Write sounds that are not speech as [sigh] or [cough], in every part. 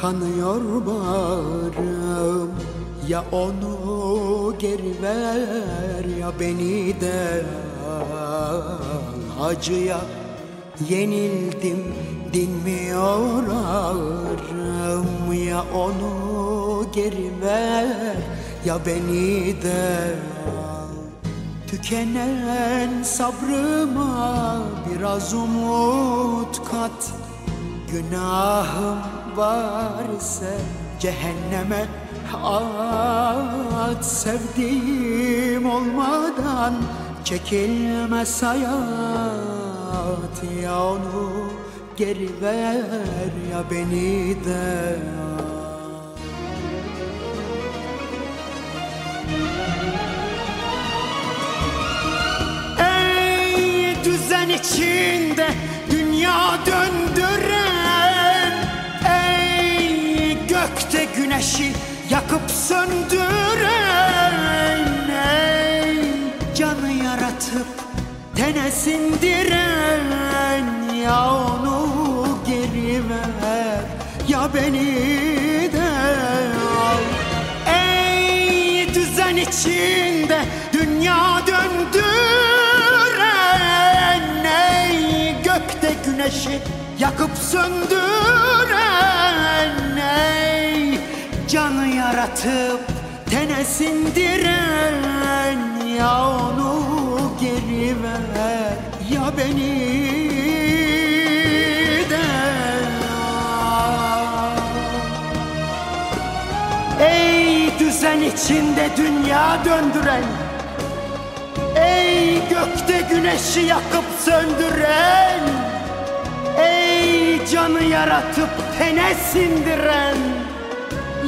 kanıyor bağrım. Ya onu geri ver ya beni de al. Acıya yenildim dinmiyor ağrım. Ya onu geri ver ya beni de al. Tükenen sabrıma biraz umut kat. Günahım var ise cehenneme at Sevdiğim olmadan çekilmez hayat. Ya onu geri ver ya beni de Ey düzen içinde dünya döndüren güneşi yakıp söndüren Ey canı yaratıp tene sindiren Ya onu geri ver ya beni de al. Ey düzen içinde dünya döndüren Ey gökte güneşi yakıp söndüren canı yaratıp tene sindiren Ya onu geri ver ya beni de. Ey düzen içinde dünya döndüren Ey gökte güneşi yakıp söndüren Ey canı yaratıp tene sindiren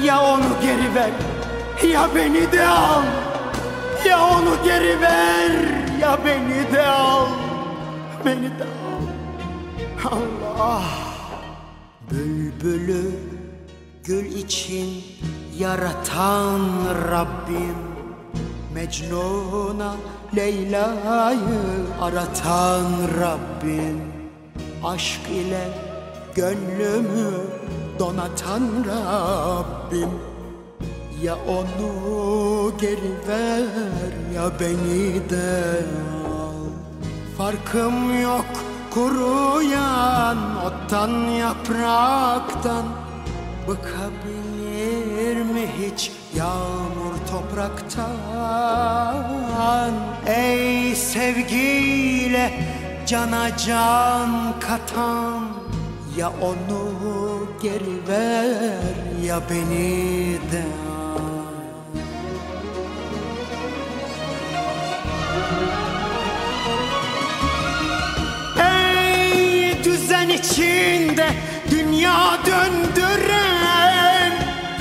Ya onu geri ver ya beni de al. Ya onu geri ver ya beni de al. Beni de al. Allah. Bülbülü gül için yaratan Rabbim Mecnun'a Leyla'yı aratan Rabbim. Aşk ile gönlümü donatan Rabbim Ya onu geri ver ya beni de al. Farkım yok kuruyan ottan yapraktan. Bıkabilir mi hiç yağmur topraktan? Ey sevgiyle cana can katan Ya onu geri ver ya beni de. Ey düzen içinde dünya döndüren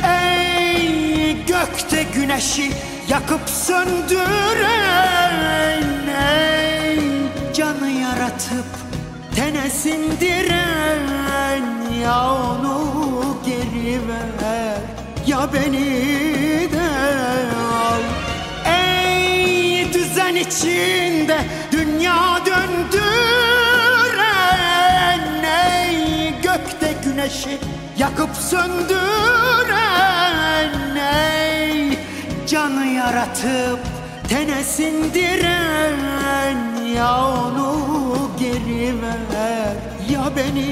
Ey gökte güneşi yakıp söndüren Ey canı yaratıp tene sindiren Ya onu geri ver. Ya beni de al. Ey düzen içinde dünya döndüren Ey gökte güneşi yakıp söndüren Ey canı yaratıp tene sindiren Ya onu geri ver ya beni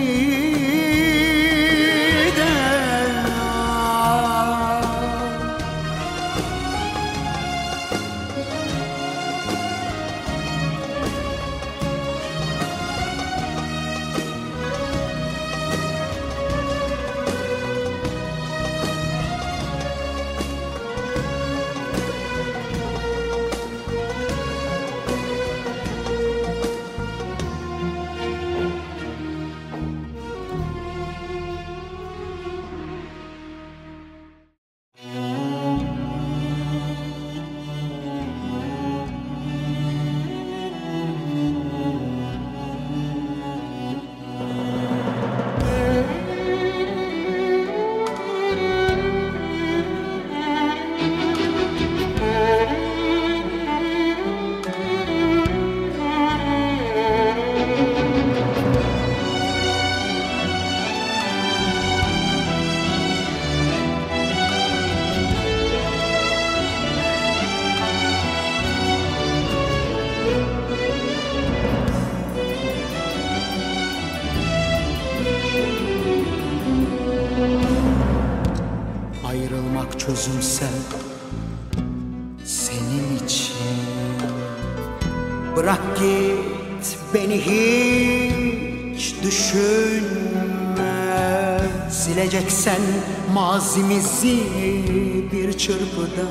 bizi bir çırpıda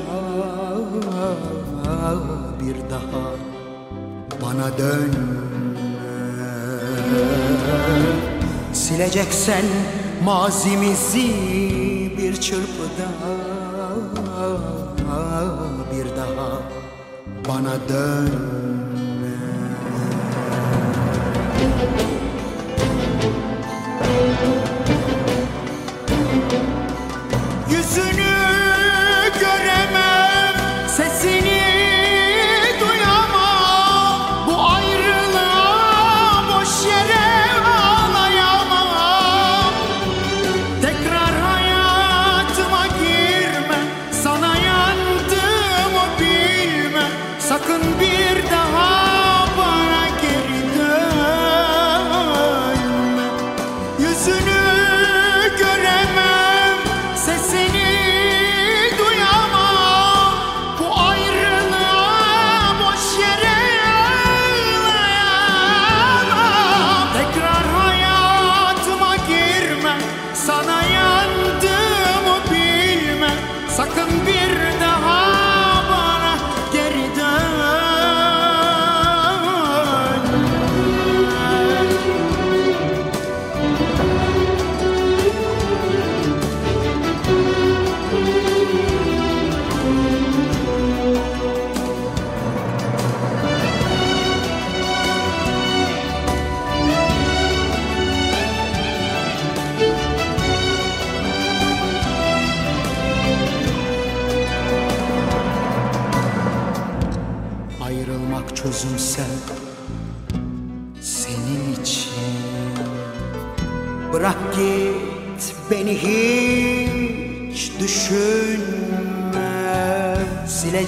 bir daha bana dön. Sileceksen mazimizi bir çırpıda bir daha bana dön. yüzünü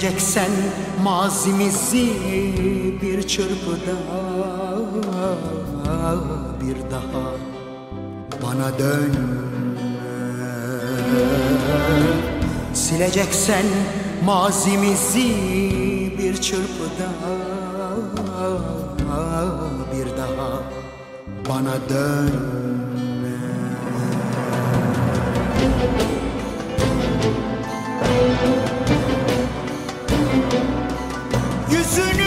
sileceksen mazimizi bir çırpıda bir daha bana dön. Sileceksen mazimizi bir çırpıda bir daha bana dön. gözüne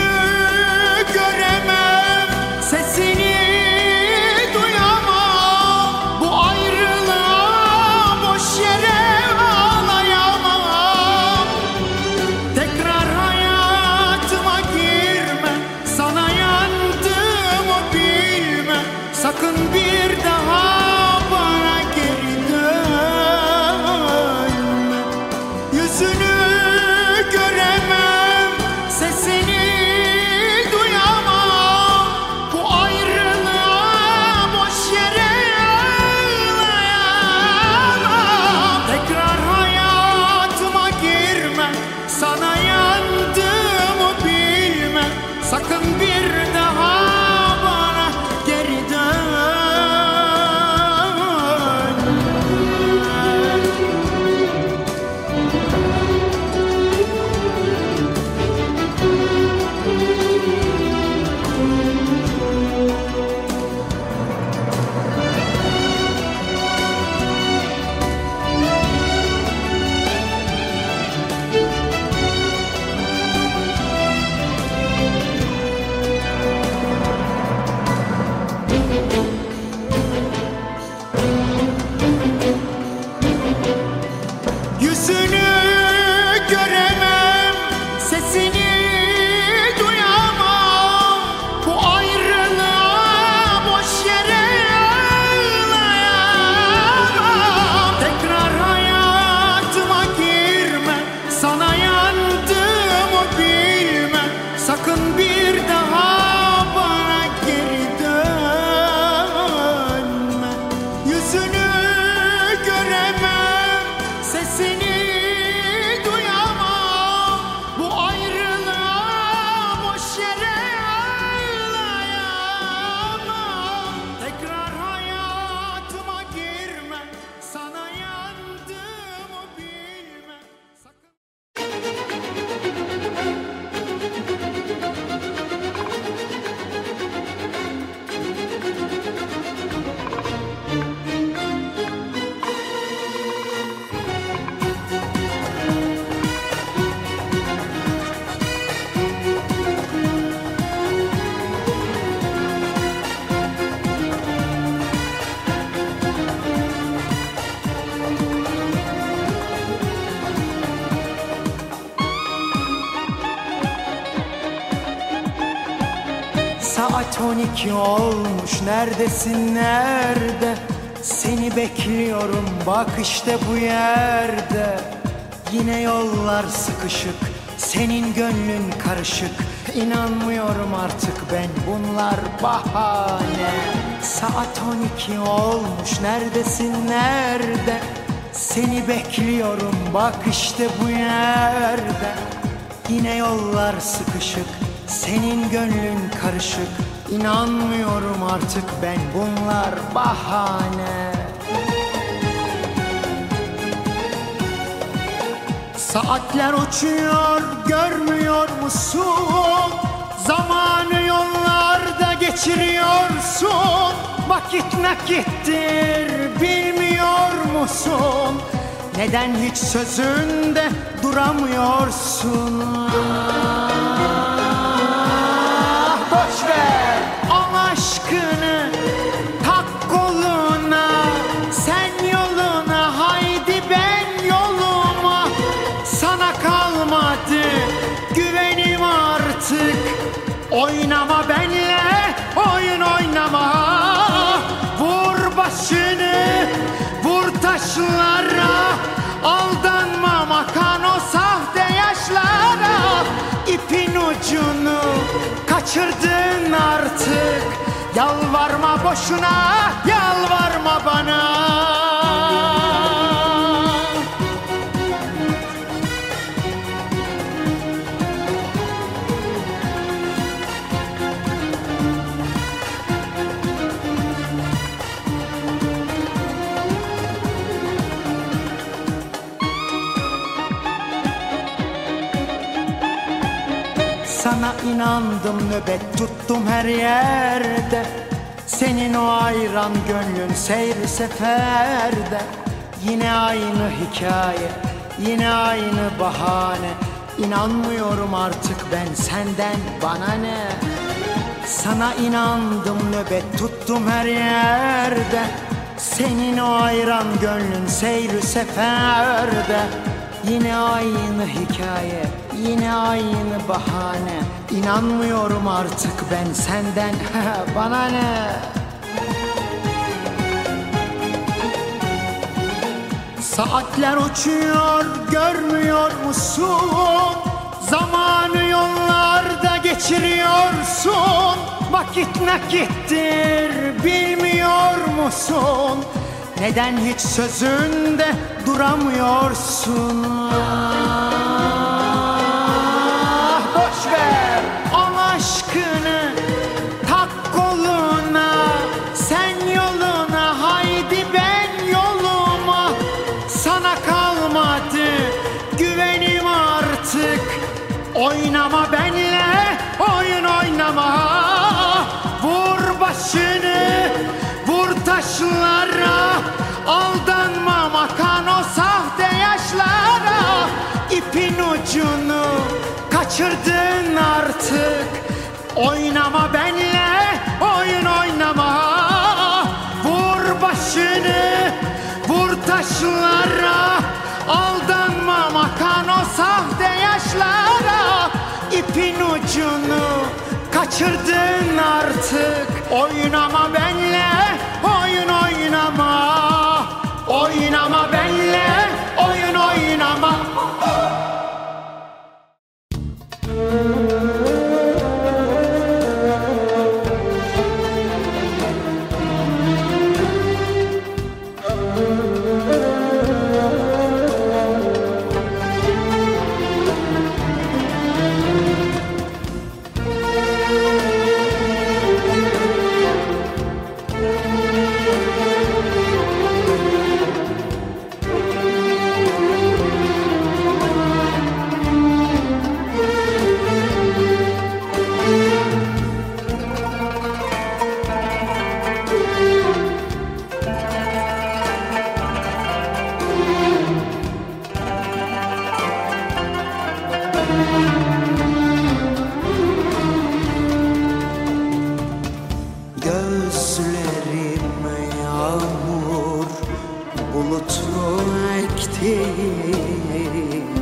Saat 12 olmuş neredesin nerede? Seni bekliyorum bak işte bu yerde. Yine yollar sıkışık senin gönlün karışık. İnanmıyorum artık ben bunlar bahane. Saat 12 olmuş neredesin nerede? Seni bekliyorum bak işte bu yerde. Yine yollar sıkışık senin gönlün karışık İnanmıyorum artık ben bunlar bahane Saatler uçuyor görmüyor musun? Zamanı yollarda geçiriyorsun Vakit nakittir bilmiyor musun? Neden hiç sözünde duramıyorsun? Boş ver o aşkını tak koluna Sen yoluna haydi ben yoluma Sana kalmadı güvenim artık Oynama benle oyun oynama Vur başını vur taşlara Aldanma makan o sahte yaşlara İpin ucunu kaçırdın artık. Yalvarma boşuna yalvarma bana İnandım nöbet tuttum her yerde. Senin o ayran gönlün seyri seferde. Yine aynı hikaye yine aynı bahane. İnanmıyorum artık ben senden bana ne? Sana inandım nöbet tuttum her yerde. Senin o ayran gönlün seyri seferde. Yine aynı hikaye, yine aynı bahane İnanmıyorum artık ben senden, [laughs] bana ne? Saatler uçuyor, görmüyor musun? Zamanı yollarda geçiriyorsun Vakit nakittir, bilmiyor musun? Neden hiç sözünde duramıyorsun? Kaçırdın artık. Oynama benle oyun oynama. Vur başını vur taşlara. Aldanma makan o sahte yaşlara. İpin ucunu kaçırdın artık. Oynama benle oyun oynama. Oynama benle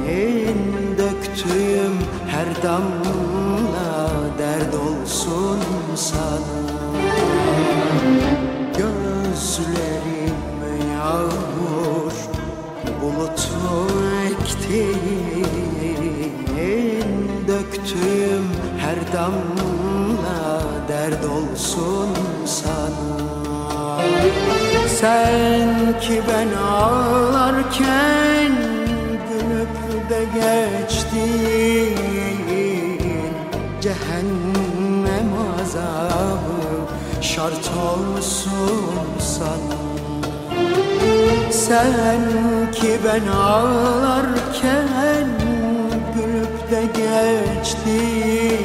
ektiğin Döktüğüm her damla dert olsun sana. Gözlerim yağmur bulutu ektiğin Döktüğüm her damla dert olsun sana Sen ki ben ağlarken gülüp de geçtin. Cehennem azabı şart olsun sana. Sen ki ben ağlarken gülüp de geçtin.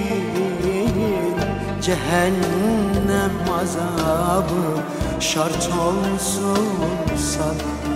Cehennem azabı şart olsun sana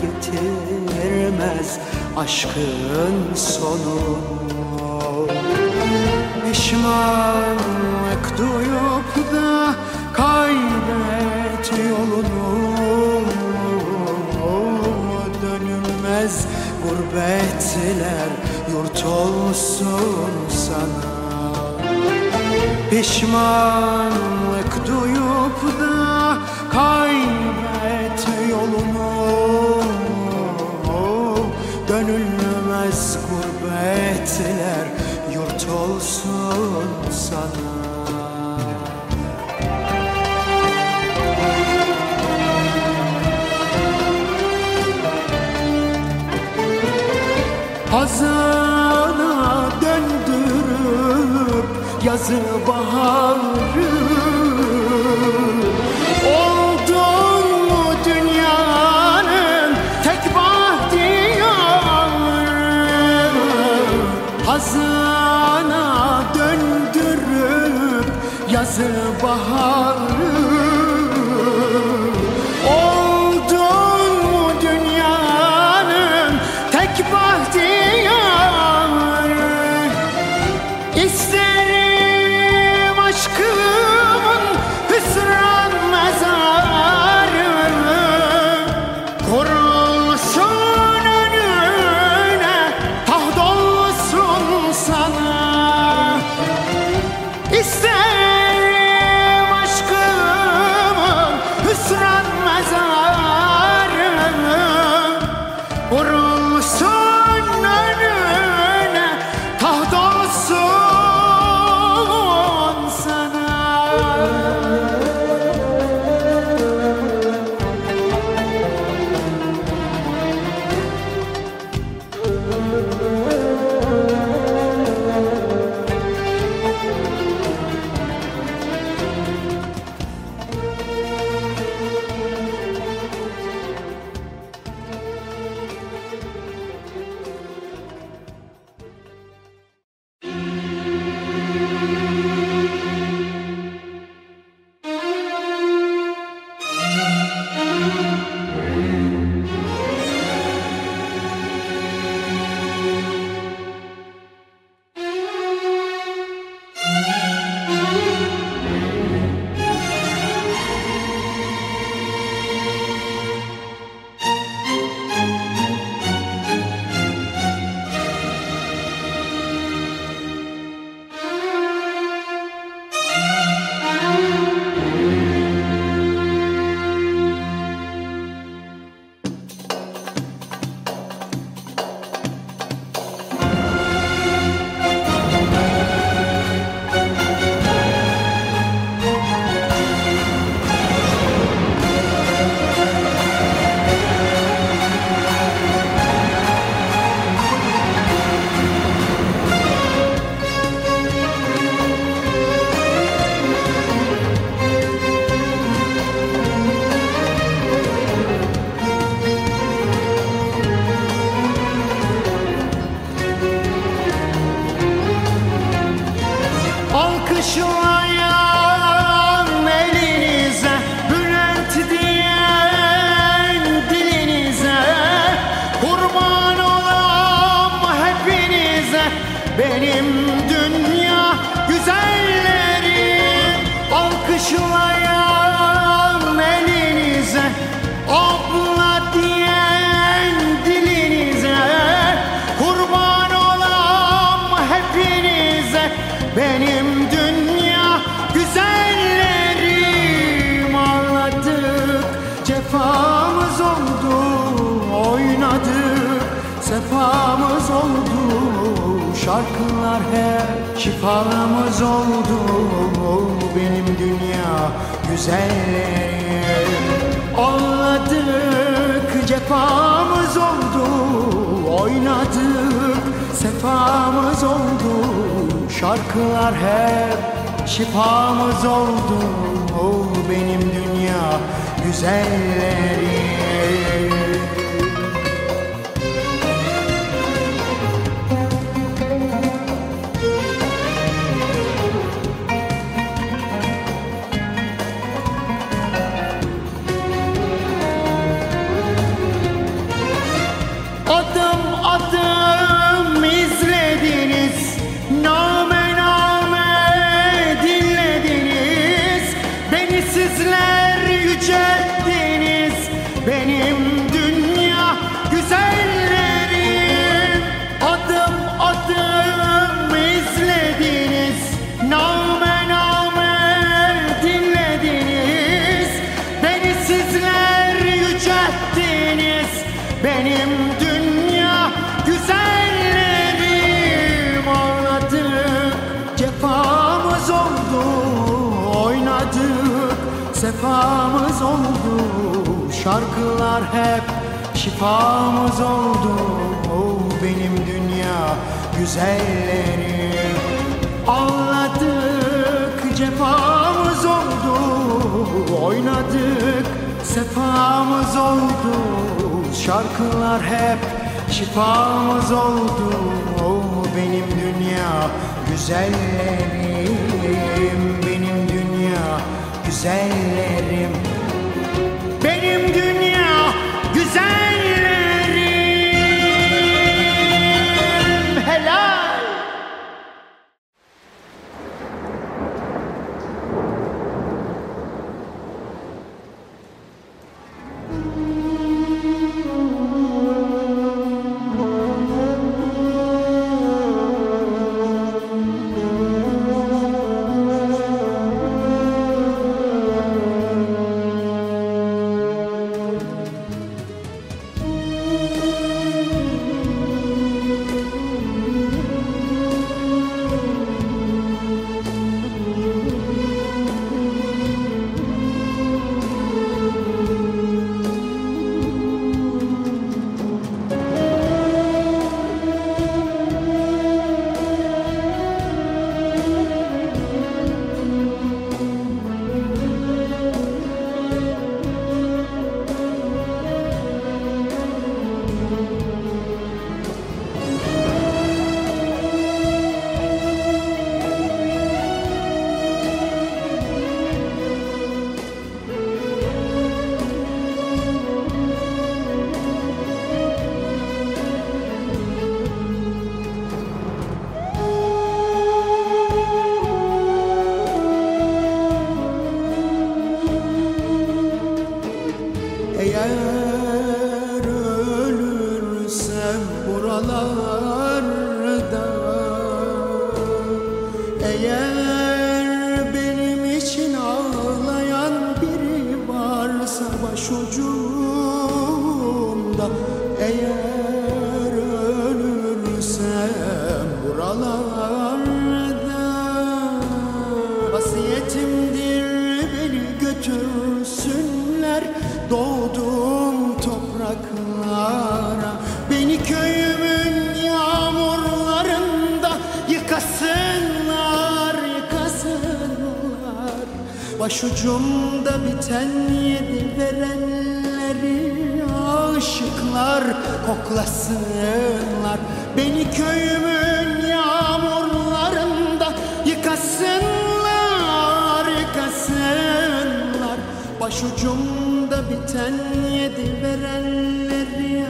getirmez Aşkın sonu. Pişmanlık duyup da Kaybet yolunu. Dönülmez gurbetler Yurt olsun sana. Pişmanlık yazı baharı. Oldun mu dünyanın tek bahtiyarı? Hazana döndürüp yazı baharı şifamız oldu. Benim dünya güzellerim Şarkılar hep şifamız oldu. Benim dünya güzellerim. Ağladık cefamız oldu. Oynadık sefamız oldu. Şarkılar hep şifamız oldu. Benim dünya güzellerim. Benim dünya güzellerim. Benim dünya başucumda Eğer ölürsem buralarda Vasiyetimdir beni götürsünler. Doğduğum topraklara Beni köyümün yağmurlarında yıkasınlar, yıkasınlar. Başucumda biten yedi verenleri aşıklar koklasınlar. Beni köyümün yağmurlarında yıkasınlar, yıkasınlar. Başucumda biten yedi verenleri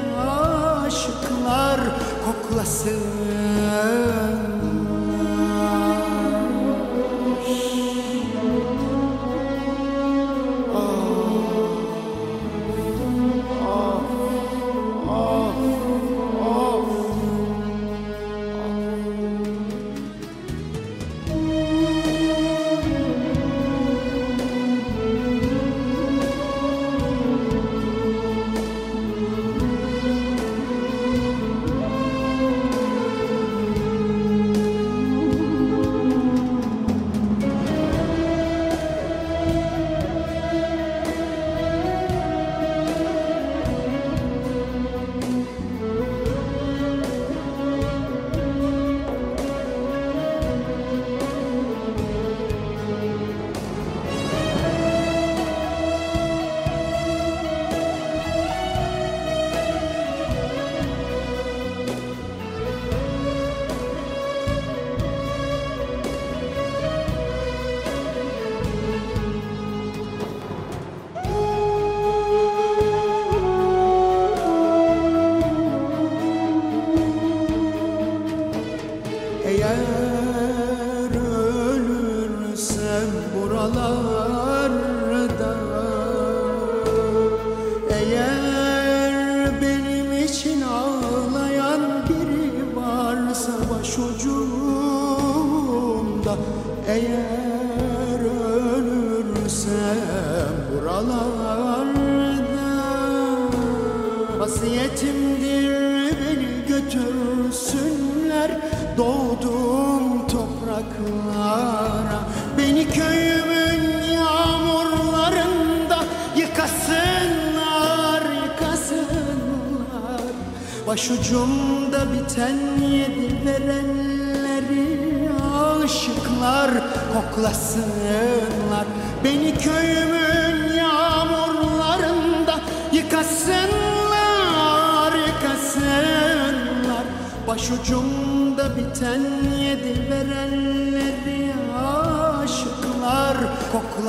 aşıklar koklasınlar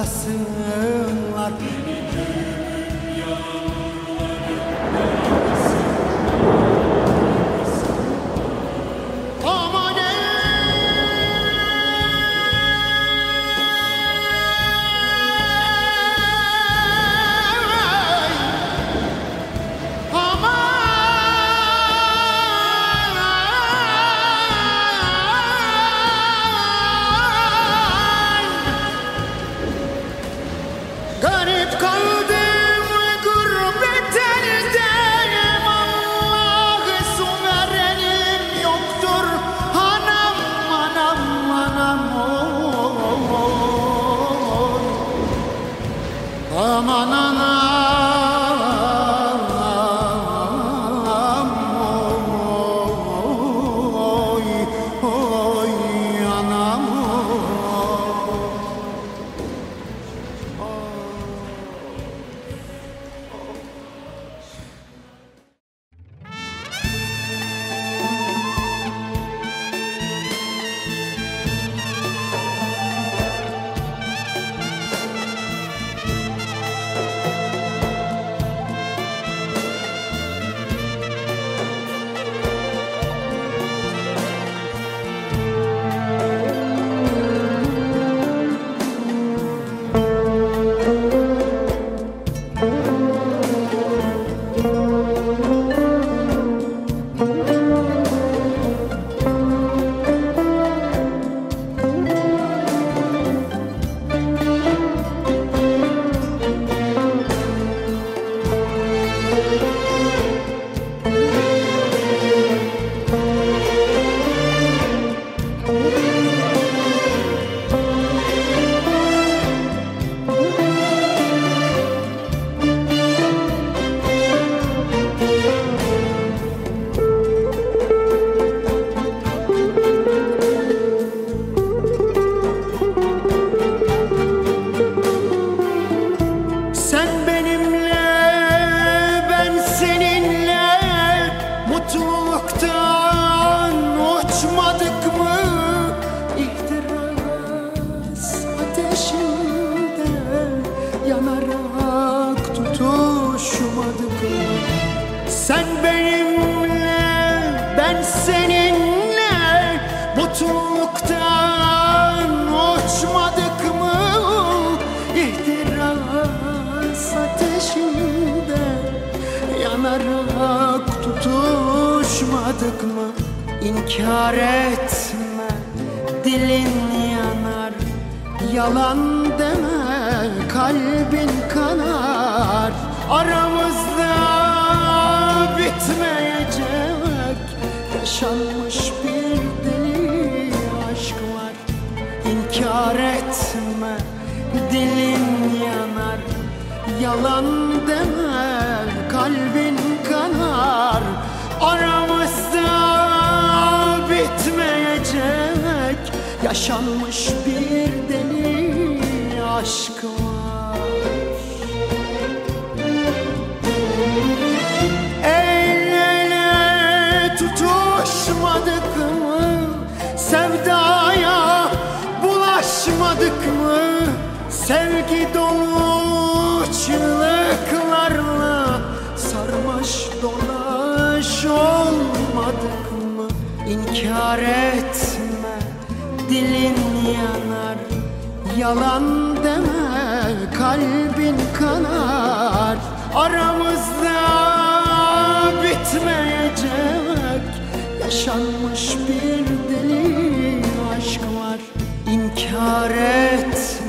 saklasınlar Beni Yar etme dilin yanar. Yalan deme kalbin kanar. Aramızda bitmeyecek. Yaşanmış bir deli aşkım Sevgi dolu çığlıklarla Sarmaş dolaş olmadık mı? İnkar etme dilin yanar. Yalan deme kalbin kanar. Aramızda bitmeyecek Yaşanmış bir deli aşk var. İnkar etme.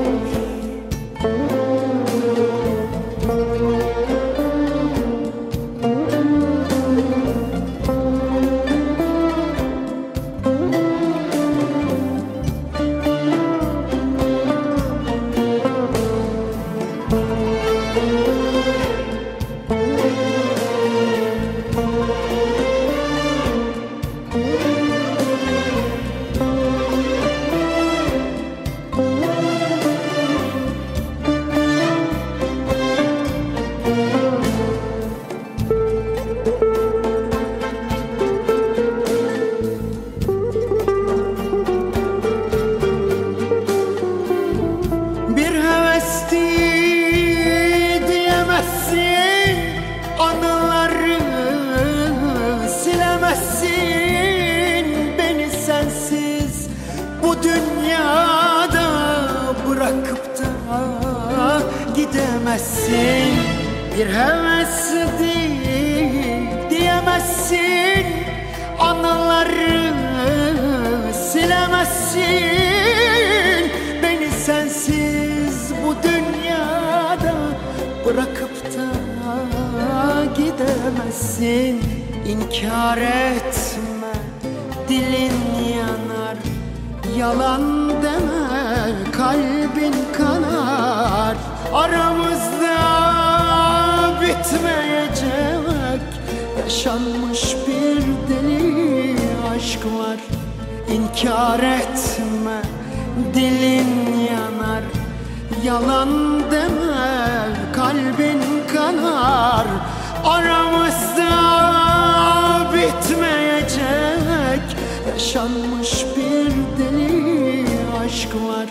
Yaşanmış bir deli aşk var.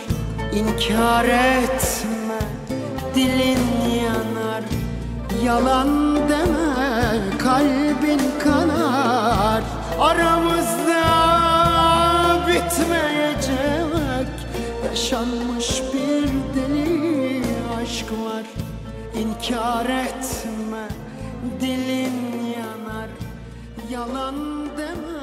İnkar etme dilin yanar. Yalan deme kalbin kanar. Aramızda bitmeyecek Yaşanmış bir deli aşk var. İnkar etme dilin yanar. Yalan deme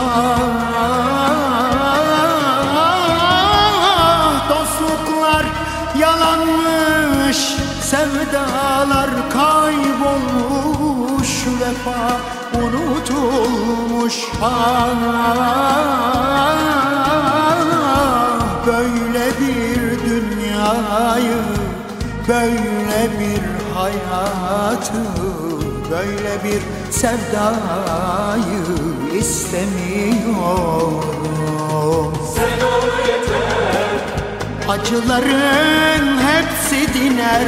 Ah Dostluklar yalanmış Sevdalar kaybolmuş Vefa unutulmuş. Ah Böyle bir dünyayı Böyle bir hayatı Böyle bir sevdayı istemiyorum. Acıların hepsi diner.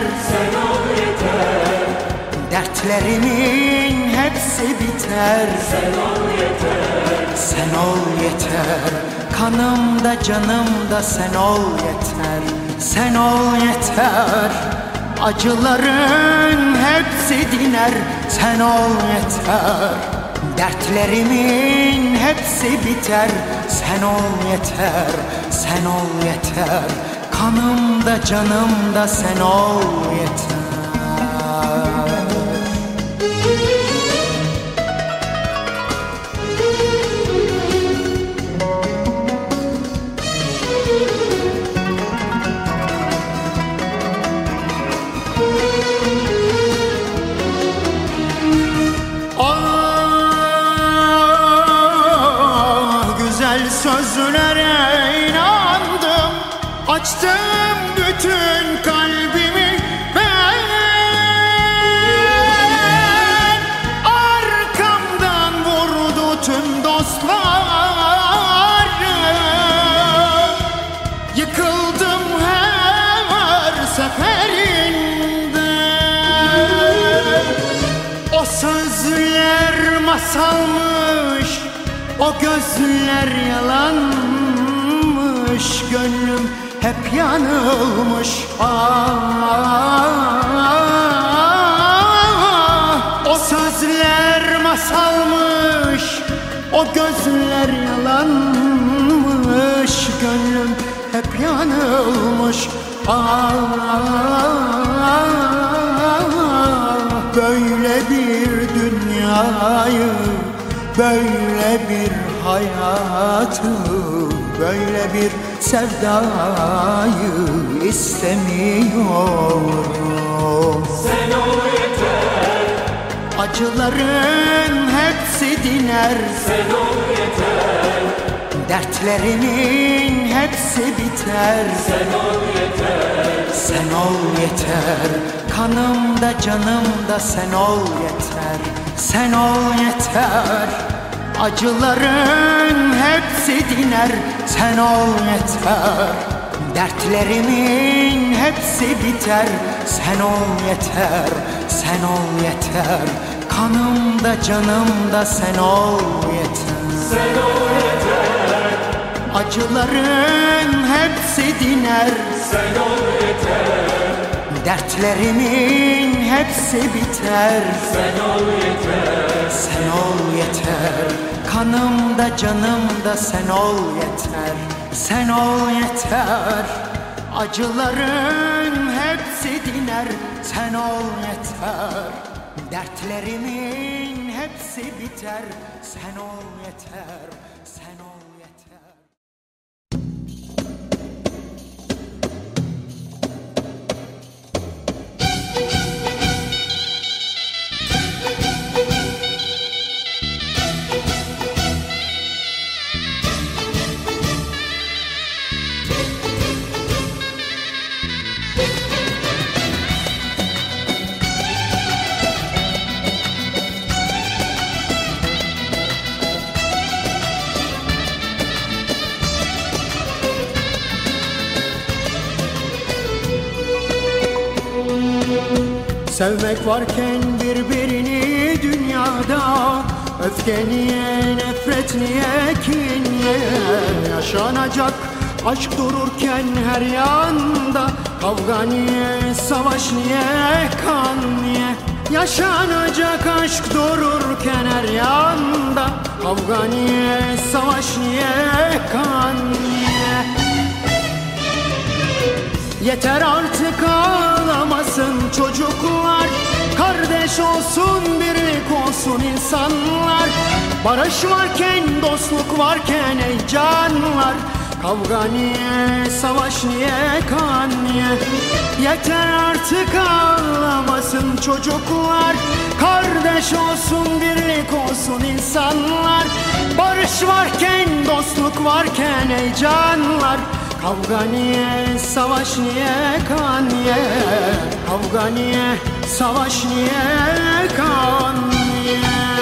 Dertlerimin hepsi biter. Sen ol yeter. Sen ol yeter Kanımda canımda sen ol yeter. Sen ol yeter. Acıların hepsi diner. Sen ol yeter Dertlerimin hepsi biter. Sen ol yeter Sen ol yeter. Kanımda canımda sen ol yeter sözlere inandım. Açtım bütün kalbimi gözler yalanmış Gönlüm hep yanılmış. Ah, O sözler masalmış O gözler yalanmış. Gönlüm hep yanılmış. Ah, Böyle bir dünyayı Böyle bir hayatı Böyle bir sevdayı istemiyorum. Sen ol yeter. Acıların hepsi diner. Sen ol yeter. Dertlerimin hepsi biter. Sen ol yeter. Sen ol yeter. Kanımda canımda sen ol yeter. Sen ol yeter Acıların hepsi diner Sen ol yeter. Dertlerimin hepsi biter Sen ol yeter Sen ol yeter. Kanımda canımda sen ol yeter. Sen ol yeter. Acıların hepsi diner Sen ol yeter Dertlerimin hepsi biter. Sen ol yeter. Sen ol yeter. Kanımda canımda sen ol yeter. Sen ol yeter. Acıların hepsi diner. Sen ol yeter. Dertlerimin hepsi biter. Sen ol yeter Sevmek varken birbirini dünyada Öfke niye, nefret niye, kin niye? Yaşanacak aşk dururken her yanda Kavga niye, savaş niye, kan niye? Yaşanacak aşk dururken her yanda Kavga niye, savaş niye, kan niye Yeter artık ağlamasın çocuklar. Kardeş olsun birlik olsun insanlar. Barış varken dostluk varken ey canlar. Kavga niye savaş niye kan niye? Yeter artık ağlamasın çocuklar. Kardeş olsun birlik olsun insanlar. Barış varken dostluk varken ey canlar Kavga niye, savaş niye, kan niye? Kavga niye, savaş niye, kan niye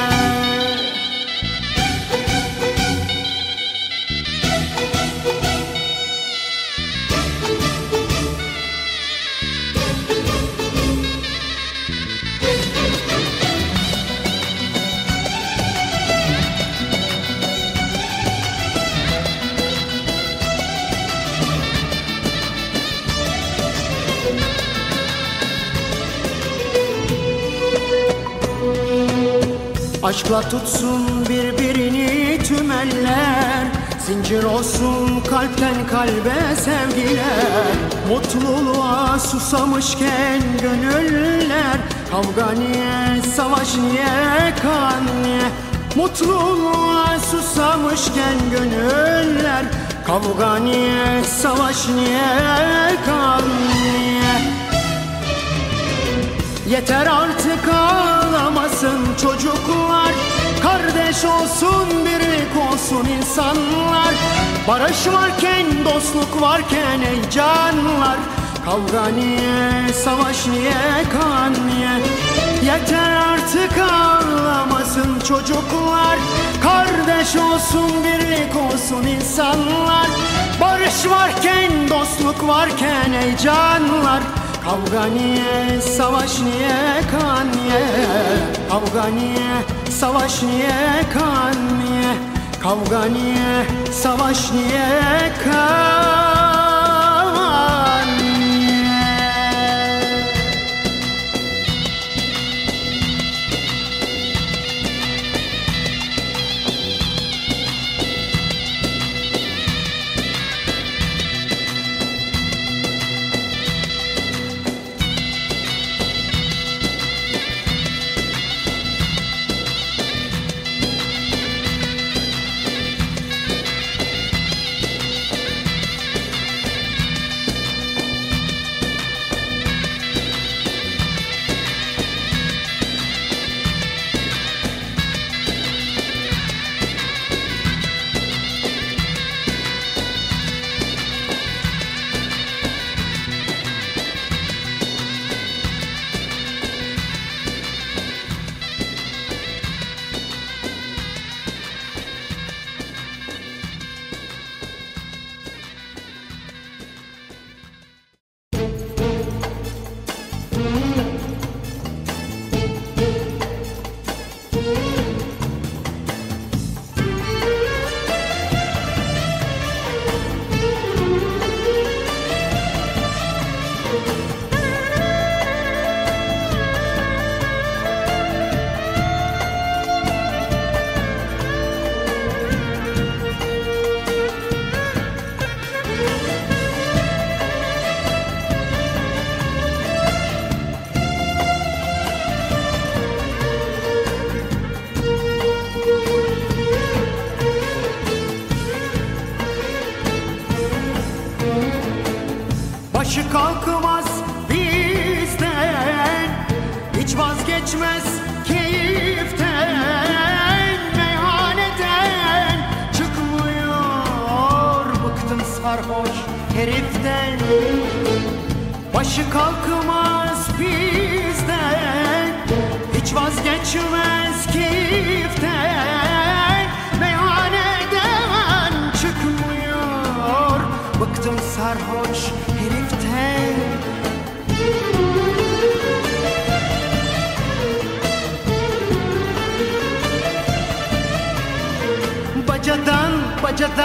Aşkla tutsun birbirini tümeller Zincir olsun kalpten kalbe sevgiler. Mutluluğa susamışken gönüller. Kavga niye, savaş niye, kan niye? Mutluluğa susamışken gönüller. Kavga niye, savaş niye, kan niye Yeter artık ağlamasın çocuklar. Kardeş olsun birlik olsun insanlar. Barış varken dostluk varken ey canlar. Kavga niye savaş niye kan niye? Yeter artık ağlamasın çocuklar. Kardeş olsun birlik olsun insanlar. Barış varken dostluk varken ey canlar Kavga niye, savaş niye, kan niye? Kavga niye, savaş niye, kan niye? Kavga niye, savaş niye, kan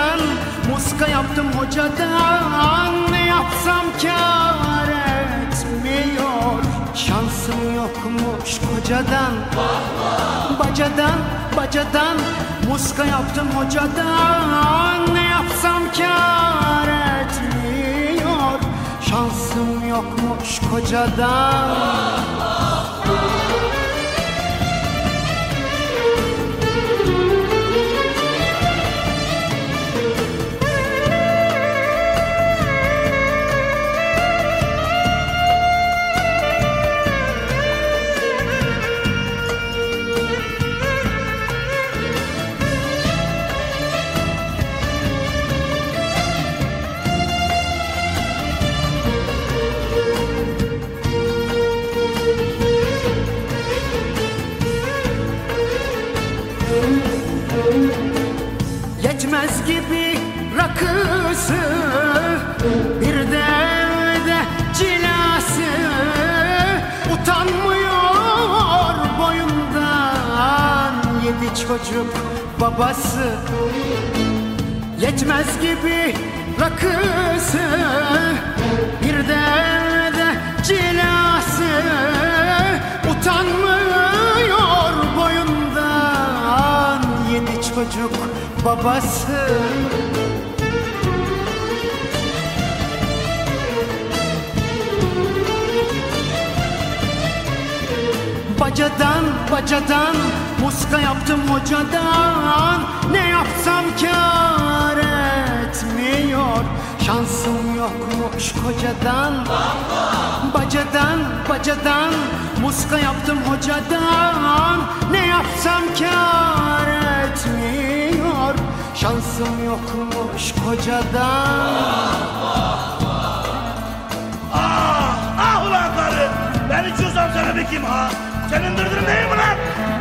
bacadan muska yaptım hocadan. Ne yapsam kâr etmiyor. Şansım yokmuş kocadan. Bacadan bacadan muska yaptım hocadan. Ne yapsam kâr etmiyor. Şansım yokmuş kocadan çocuk babası. Yetmez gibi rakısı Bir derde cilası Utanmıyor boyundan Yedi çocuk babası. Bacadan bacadan muska yaptım hocadan Ne yapsam kar etmiyor Şansım yokmuş kocadan Bacadan bacadan muska yaptım hocadan Ne yapsam kar etmiyor Şansım yokmuş kocadan Ah, ah ulan karı. Ben içiyorsam sana bir kim ha? Senin dırdırın değil mi lan?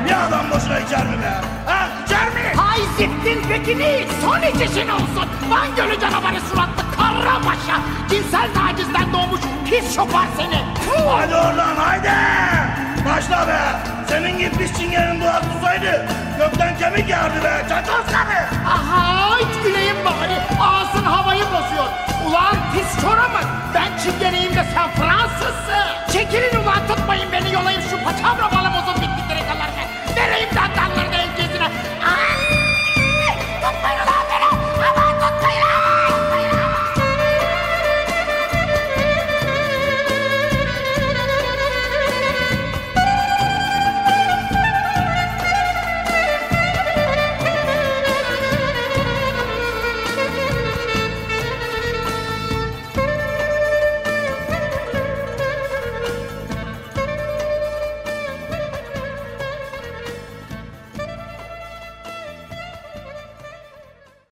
Bir adam boşuna içer mi be? Ha, içer mi? Hay zittin peki değil. Son içişin olsun. Van Gölü canavarı suratlı Karabaşa. Cinsel tacizden doğmuş pis şopar seni. Hadi oradan haydi. Başla be. Senin gibi pis çingenin at tutsaydı gökten kemik yağardı be. Çatoz karı. Aha hiç güleyim bari. Ağzın havayı bozuyor. Ulan pis çoramı. Ben çingeneyim Çekilin ulan tutmayın beni yolayım şu paçavra